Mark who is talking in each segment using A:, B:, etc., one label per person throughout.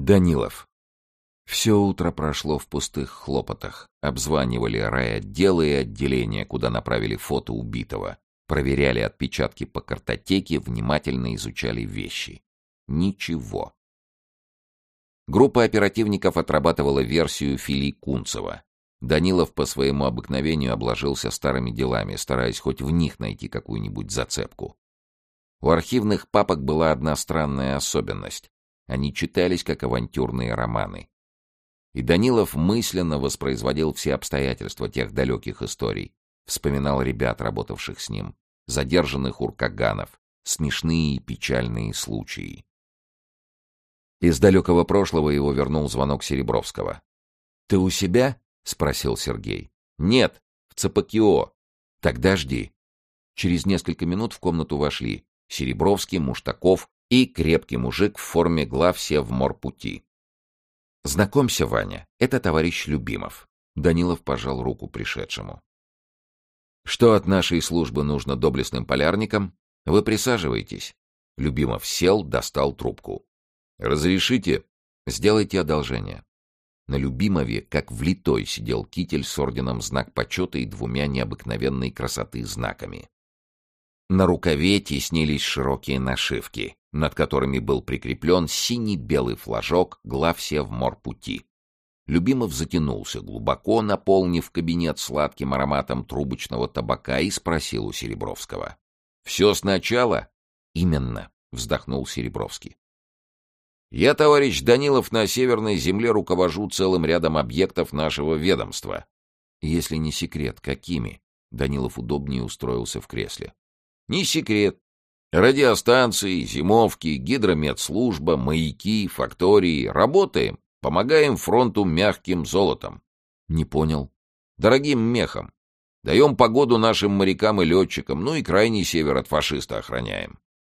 A: Данилов. Все утро прошло в пустых хлопотах. Обзванивали райотделы и отделения, куда направили фото убитого. Проверяли отпечатки по картотеке, внимательно изучали вещи. Ничего. Группа оперативников отрабатывала версию Фили Кунцева. Данилов по своему обыкновению обложился старыми делами, стараясь хоть в них найти какую-нибудь зацепку. У архивных папок была одна странная особенность. Они читались как авантюрные романы. И Данилов мысленно воспроизводил все обстоятельства тех далеких историй. Вспоминал ребят, работавших с ним, задержанных уркаганов, смешные и печальные случаи. Из далекого прошлого его вернул звонок Серебровского. «Ты у себя?» — спросил Сергей. «Нет, в ЦПКИО. Тогда жди». Через несколько минут в комнату вошли Серебровский, Муштаков и крепкий мужик в форме глав Севморпути. «Знакомься, Ваня, это товарищ Любимов». Данилов пожал руку пришедшему. «Что от нашей службы нужно доблестным полярникам? Вы присаживайтесь». Любимов сел, достал трубку. «Разрешите?» «Сделайте одолжение». На Любимове, как влитой, сидел китель с орденом знак почета и двумя необыкновенной красоты знаками. На рукаве теснились широкие нашивки, над которыми был прикреплен синий-белый флажок главсев морпути. Любимов затянулся глубоко, наполнив кабинет сладким ароматом трубочного табака и спросил у Серебровского. — Все сначала? — Именно, — вздохнул Серебровский. — Я, товарищ Данилов, на Северной земле руковожу целым рядом объектов нашего ведомства. — Если не секрет, какими? Данилов удобнее устроился в кресле. Не секрет. Радиостанции, зимовки, гидрометслужба, маяки, фактории. Работаем. Помогаем фронту мягким золотом. Не понял. Дорогим мехом. Даем погоду нашим морякам и летчикам, ну и крайний север от фашиста охраняем.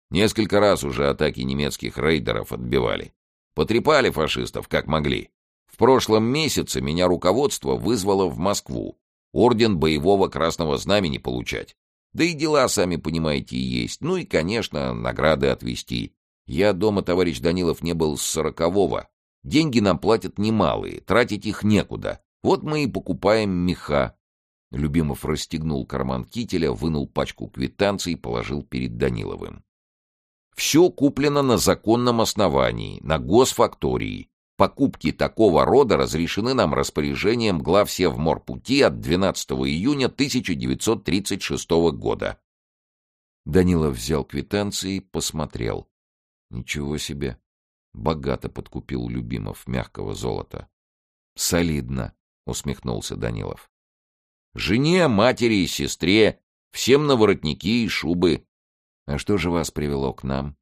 A: Несколько раз уже атаки немецких рейдеров отбивали. Потрепали фашистов, как могли. В прошлом месяце меня руководство вызвало в Москву. Орден боевого красного знамени получать. Да и дела, сами понимаете, есть. Ну и, конечно, награды отвести. Я дома, товарищ Данилов, не был с сорокового. Деньги нам платят немалые, тратить их некуда. Вот мы и покупаем меха. Любимов расстегнул карман кителя, вынул пачку квитанций и положил перед Даниловым. Все куплено на законном основании, на госфактории. Покупки такого рода разрешены нам распоряжением глав Севморпути от 12 июня 1936 года. Данилов взял квитанции, посмотрел. Ничего себе. Богато подкупил Любимов мягкого золота. Солидно, усмехнулся Данилов. Жене, матери и сестре, всем на воротники и шубы. А что же вас привело к нам?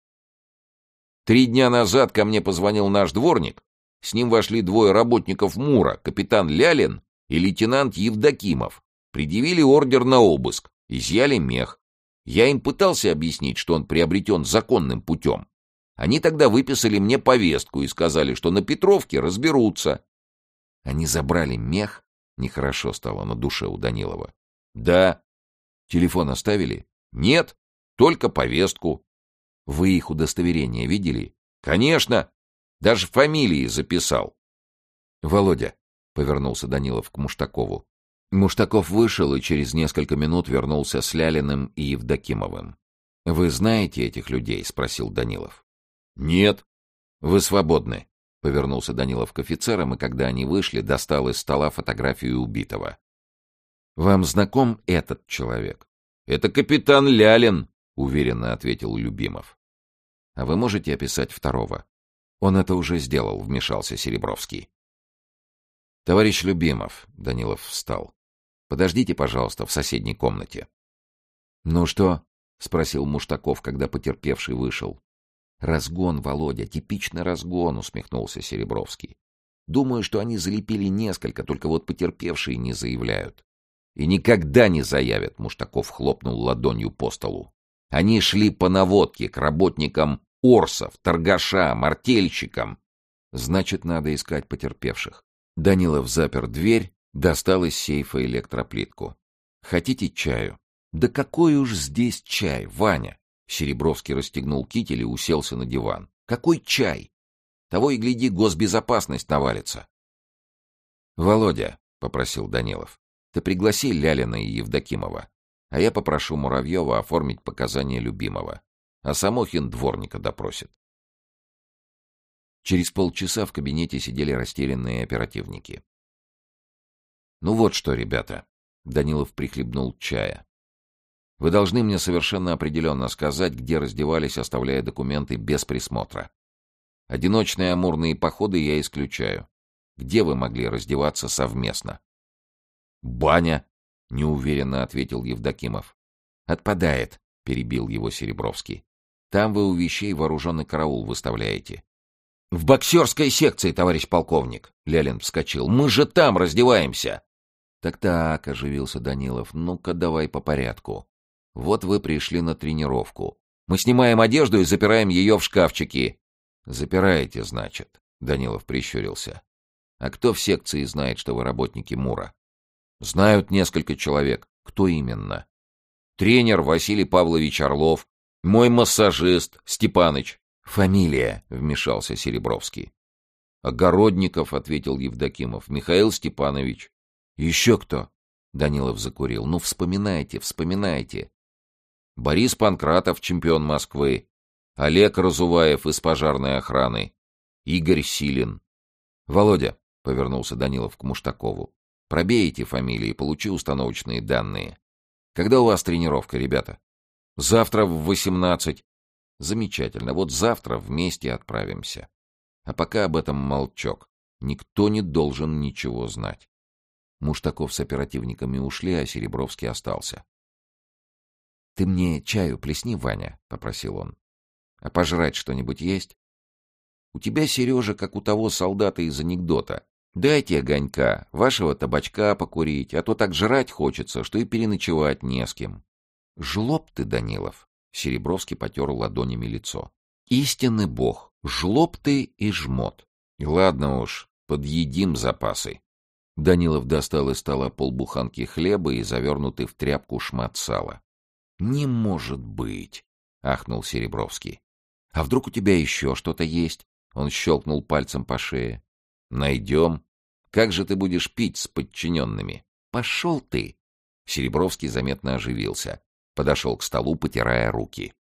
A: Три дня назад ко мне позвонил наш дворник с ним вошли двое работников МУРа, капитан Лялин и лейтенант Евдокимов. Предъявили ордер на обыск, изъяли мех. Я им пытался объяснить, что он приобретен законным путем. Они тогда выписали мне повестку и сказали, что на Петровке разберутся. Они забрали мех? Нехорошо стало на душе у Данилова. Да. Телефон оставили? Нет, только повестку. Вы их удостоверение видели? Конечно. Даже фамилии записал. — Володя, — повернулся Данилов к Муштакову. Муштаков вышел и через несколько минут вернулся с Лялиным и Евдокимовым. — Вы знаете этих людей? — спросил Данилов. — Нет. — Вы свободны, — повернулся Данилов к офицерам, и когда они вышли, достал из стола фотографию убитого. — Вам знаком этот человек? — Это капитан Лялин, — уверенно ответил Любимов. — А вы можете описать второго? Он это уже сделал, вмешался Серебровский. Товарищ Любимов, Данилов встал. Подождите, пожалуйста, в соседней комнате. Ну что? спросил Муштаков, когда потерпевший вышел. Разгон, Володя, типичный разгон, усмехнулся Серебровский. Думаю, что они залепили несколько, только вот потерпевшие не заявляют. И никогда не заявят, Муштаков хлопнул ладонью по столу. Они шли по наводке к работникам Орсов, торгаша, артельщикам. Значит, надо искать потерпевших. Данилов запер дверь, достал из сейфа электроплитку. Хотите чаю? Да какой уж здесь чай, Ваня? Серебровский расстегнул китель и уселся на диван. Какой чай? Того и гляди, госбезопасность навалится. — Володя, — попросил Данилов, — ты пригласи Лялина и Евдокимова, а я попрошу Муравьева оформить показания любимого, а Самохин дворника допросит. Через полчаса в кабинете сидели растерянные оперативники. «Ну вот что, ребята», — Данилов прихлебнул чая. «Вы должны мне совершенно определенно сказать, где раздевались, оставляя документы без присмотра. Одиночные амурные походы я исключаю. Где вы могли раздеваться совместно?» «Баня», — неуверенно ответил Евдокимов. «Отпадает», — перебил его Серебровский. «Там вы у вещей вооруженный караул выставляете. «В боксерской секции, товарищ полковник!» — Лялин вскочил. «Мы же там раздеваемся!» «Так-так», — оживился Данилов, — «ну-ка давай по порядку. Вот вы пришли на тренировку. Мы снимаем одежду и запираем ее в шкафчики». «Запираете, значит», — Данилов прищурился. «А кто в секции знает, что вы работники МУРа?» «Знают несколько человек. Кто именно?» «Тренер Василий Павлович Орлов, мой массажист Степаныч, «Фамилия», — вмешался Серебровский. «Огородников», — ответил Евдокимов. «Михаил Степанович». «Еще кто?» — Данилов закурил. «Ну, вспоминайте, вспоминайте». «Борис Панкратов, чемпион Москвы. Олег Разуваев из пожарной охраны. Игорь Силин». «Володя», — повернулся Данилов к Муштакову, — «пробей эти фамилии, получи установочные данные. Когда у вас тренировка, ребята?» «Завтра в восемнадцать. Замечательно. Вот завтра вместе отправимся. А пока об этом молчок. Никто не должен ничего знать. Муштаков с оперативниками ушли, а Серебровский остался. — Ты мне чаю плесни, Ваня, — попросил он. — А пожрать что-нибудь есть? — У тебя, Сережа, как у того солдата из анекдота. Дайте огонька, вашего табачка покурить, а то так жрать хочется, что и переночевать не с кем. — Жлоб ты, Данилов. Серебровский потер ладонями лицо. «Истинный бог, жлоб ты и жмот. Ладно уж, подъедим запасы». Данилов достал из стола полбуханки хлеба и завернутый в тряпку шмат сала. «Не может быть!» — ахнул Серебровский. «А вдруг у тебя еще что-то есть?» Он щелкнул пальцем по шее. «Найдем. Как же ты будешь пить с подчиненными?» «Пошел ты!» Серебровский заметно оживился. Подошел к столу, потирая руки.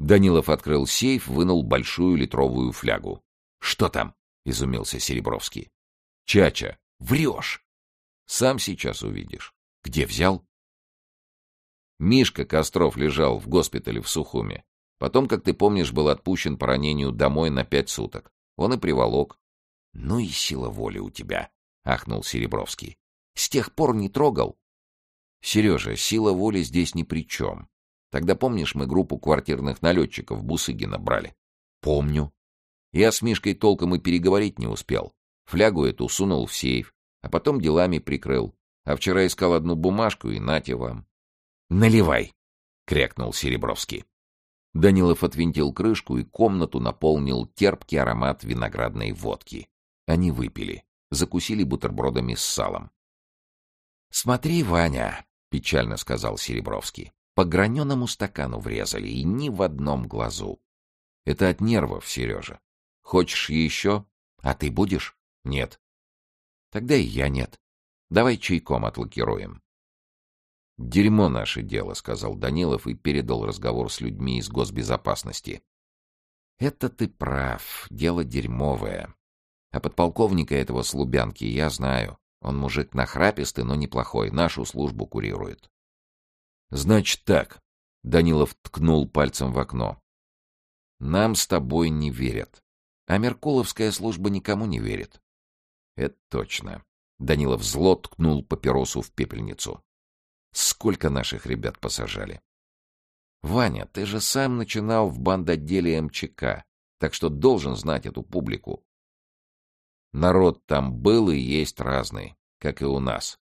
A: Данилов открыл сейф, вынул большую литровую флягу. «Что там?» — изумился Серебровский. «Чача, врешь!» «Сам сейчас увидишь. Где взял?» Мишка Костров лежал в госпитале в Сухуме. Потом, как ты помнишь, был отпущен по ранению домой на пять суток. Он и приволок. — Ну и сила воли у тебя, — ахнул Серебровский. — С тех пор не трогал. Сережа, сила воли здесь ни при чем. Тогда, помнишь, мы группу квартирных налетчиков Бусыгина брали? Помню. Я с Мишкой толком и переговорить не успел. Флягу эту сунул в сейф, а потом делами прикрыл. А вчера искал одну бумажку и нате вам. «Наливай!» — крякнул Серебровский. Данилов отвинтил крышку и комнату наполнил терпкий аромат виноградной водки. Они выпили, закусили бутербродами с салом. «Смотри, Ваня!» — печально сказал Серебровский. По граненому стакану врезали, и ни в одном глазу. Это от нервов, Сережа. Хочешь еще? А ты будешь? Нет. Тогда и я нет. Давай чайком отлакируем. «Дерьмо наше дело», — сказал Данилов и передал разговор с людьми из госбезопасности. «Это ты прав, дело дерьмовое. А подполковника этого с Лубянки я знаю. Он мужик нахрапистый, но неплохой, нашу службу курирует. Значит так, Данилов ткнул пальцем в окно. Нам с тобой не верят. А Меркуловская служба никому не верит. Это точно. Данилов зло ткнул папиросу в пепельницу. Сколько наших ребят посажали? Ваня, ты же сам начинал в бандотделе МЧК, так что должен знать эту публику. Народ там был и есть разный, как и у нас.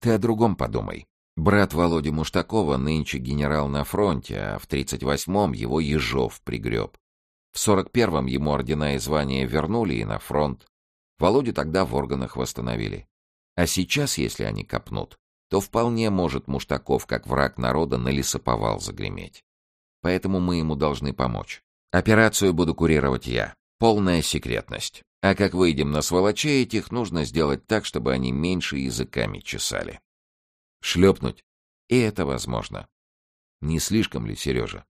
A: Ты о другом подумай. Брат Володи Муштакова нынче генерал на фронте, а в 38-м его Ежов пригреб. В 41-м ему ордена и звания вернули и на фронт. Володю тогда в органах восстановили. А сейчас, если они копнут, то вполне может Муштаков, как враг народа, на лесоповал загреметь. Поэтому мы ему должны помочь. Операцию буду курировать я. Полная секретность. А как выйдем на сволочей этих, нужно сделать так, чтобы они меньше языками чесали. Шлепнуть. И это возможно. Не слишком ли, Сережа?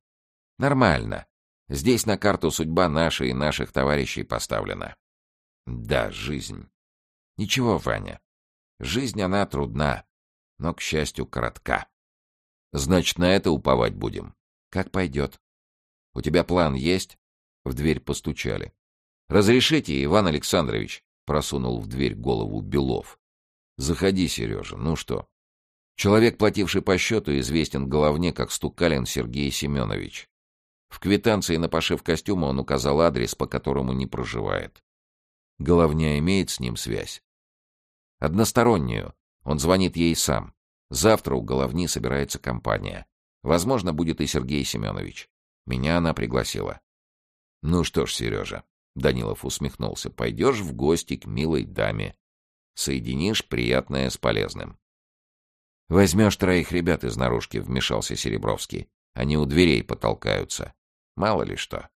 A: Нормально. Здесь на карту судьба наша и наших товарищей поставлена. Да, жизнь. Ничего, Ваня. Жизнь она трудна, но, к счастью, коротка. Значит, на это уповать будем. Как пойдет. У тебя план есть? В дверь постучали. «Разрешите, Иван Александрович?» — просунул в дверь голову Белов. «Заходи, Сережа. Ну что?» Человек, плативший по счету, известен головне как Стукалин Сергей Семенович. В квитанции на пошив костюма он указал адрес, по которому не проживает. Головня имеет с ним связь? Одностороннюю. Он звонит ей сам. Завтра у Головни собирается компания. Возможно, будет и Сергей Семенович. Меня она пригласила. Ну что ж, Сережа, Данилов усмехнулся, пойдешь в гости к милой даме. Соединишь приятное с полезным. Возьмешь троих ребят из наружки, вмешался Серебровский. Они у дверей потолкаются. Мало ли что.